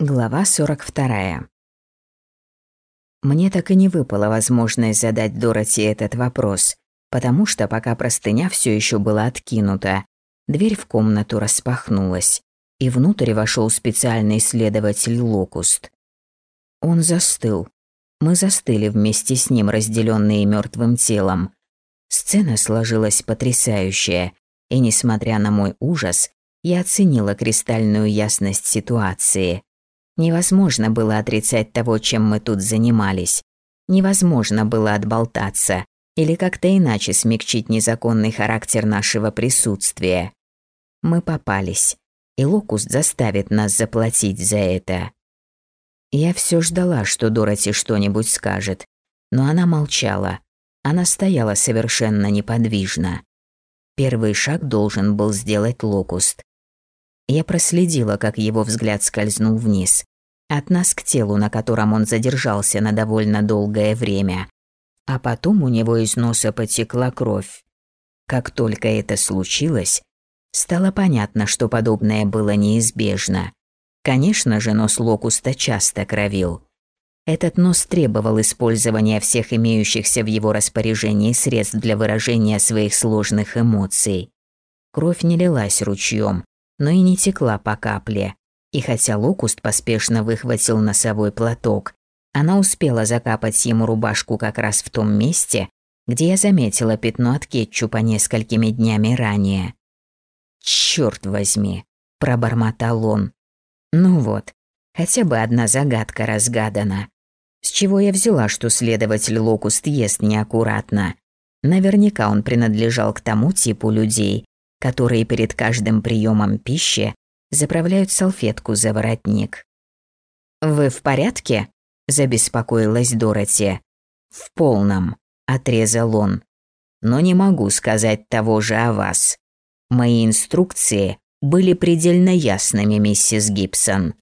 Глава 42. Мне так и не выпала возможность задать Дороти этот вопрос, потому что пока простыня все еще была откинута, дверь в комнату распахнулась, и внутрь вошел специальный следователь Локуст. Он застыл. Мы застыли вместе с ним, разделенные мертвым телом. Сцена сложилась потрясающая, и, несмотря на мой ужас, я оценила кристальную ясность ситуации – Невозможно было отрицать того, чем мы тут занимались. Невозможно было отболтаться или как-то иначе смягчить незаконный характер нашего присутствия. Мы попались, и Локуст заставит нас заплатить за это. Я все ждала, что Дороти что-нибудь скажет, но она молчала. Она стояла совершенно неподвижно. Первый шаг должен был сделать Локуст. Я проследила, как его взгляд скользнул вниз. От нас к телу, на котором он задержался на довольно долгое время. А потом у него из носа потекла кровь. Как только это случилось, стало понятно, что подобное было неизбежно. Конечно же, нос Локуста часто кровил. Этот нос требовал использования всех имеющихся в его распоряжении средств для выражения своих сложных эмоций. Кровь не лилась ручьем, но и не текла по капле. И хотя Локуст поспешно выхватил носовой платок, она успела закапать ему рубашку как раз в том месте, где я заметила пятно от кетчупа несколькими днями ранее. «Чёрт возьми!» – пробормотал он. «Ну вот, хотя бы одна загадка разгадана. С чего я взяла, что следователь Локуст ест неаккуратно? Наверняка он принадлежал к тому типу людей, которые перед каждым приемом пищи заправляют салфетку за воротник. «Вы в порядке?» – забеспокоилась Дороти. «В полном», – отрезал он. «Но не могу сказать того же о вас. Мои инструкции были предельно ясными, миссис Гибсон.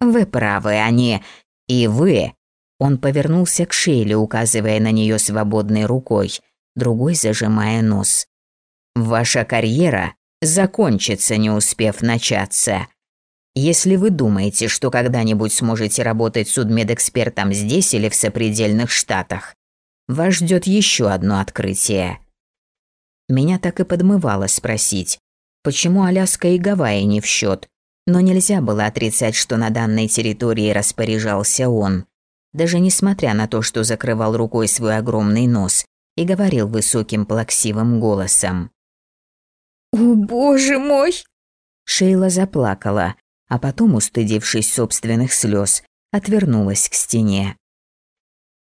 Вы правы, они... И вы...» Он повернулся к Шейле, указывая на нее свободной рукой, другой зажимая нос. Ваша карьера закончится, не успев начаться. Если вы думаете, что когда-нибудь сможете работать судмедэкспертом здесь или в сопредельных штатах, вас ждет еще одно открытие. Меня так и подмывало спросить, почему Аляска и Гавайи не в счет, но нельзя было отрицать, что на данной территории распоряжался он, даже несмотря на то, что закрывал рукой свой огромный нос и говорил высоким плаксивым голосом. «О, боже мой!» Шейла заплакала, а потом, устыдившись собственных слез, отвернулась к стене.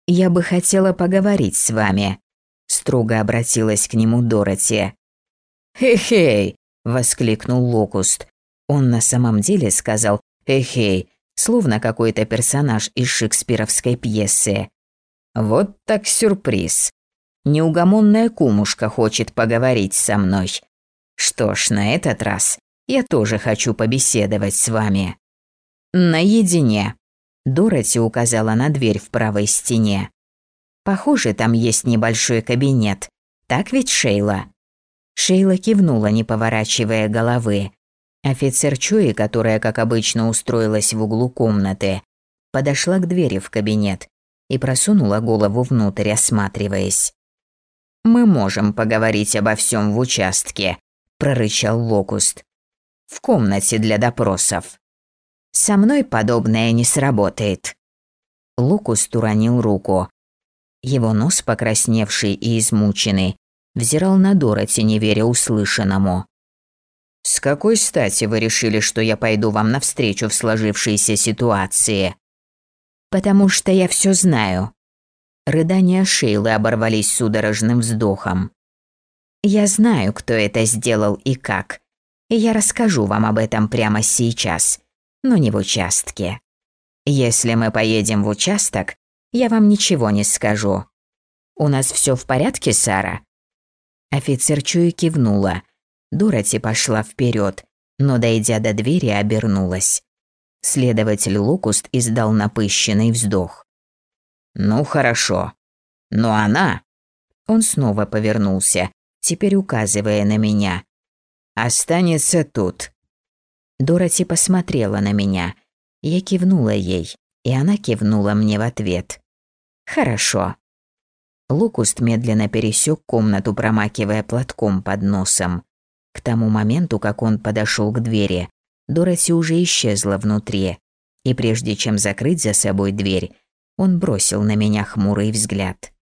«Я бы хотела поговорить с вами», – строго обратилась к нему Дороти. «Хей-хей!» – воскликнул Локуст. Он на самом деле сказал «хей-хей», словно какой-то персонаж из шекспировской пьесы. «Вот так сюрприз. Неугомонная кумушка хочет поговорить со мной. Что ж, на этот раз я тоже хочу побеседовать с вами. Наедине. Дороти указала на дверь в правой стене. Похоже, там есть небольшой кабинет. Так ведь, Шейла? Шейла кивнула, не поворачивая головы. Офицер Чуи, которая, как обычно, устроилась в углу комнаты, подошла к двери в кабинет и просунула голову внутрь, осматриваясь. «Мы можем поговорить обо всем в участке», прорычал Локуст. В комнате для допросов. Со мной подобное не сработает. Локуст уронил руку. Его нос, покрасневший и измученный, взирал на Дороти, не веря услышанному. «С какой стати вы решили, что я пойду вам навстречу в сложившейся ситуации?» «Потому что я все знаю». Рыдания Шейлы оборвались судорожным вздохом. Я знаю, кто это сделал и как. И я расскажу вам об этом прямо сейчас, но не в участке. Если мы поедем в участок, я вам ничего не скажу. У нас все в порядке, Сара?» Офицер Чуи кивнула. Дороти пошла вперед, но, дойдя до двери, обернулась. Следователь Лукуст издал напыщенный вздох. «Ну хорошо. Но она...» Он снова повернулся, теперь указывая на меня. «Останется тут». Дороти посмотрела на меня. Я кивнула ей, и она кивнула мне в ответ. «Хорошо». Лукуст медленно пересек комнату, промакивая платком под носом. К тому моменту, как он подошел к двери, Дороти уже исчезла внутри, и прежде чем закрыть за собой дверь, он бросил на меня хмурый взгляд.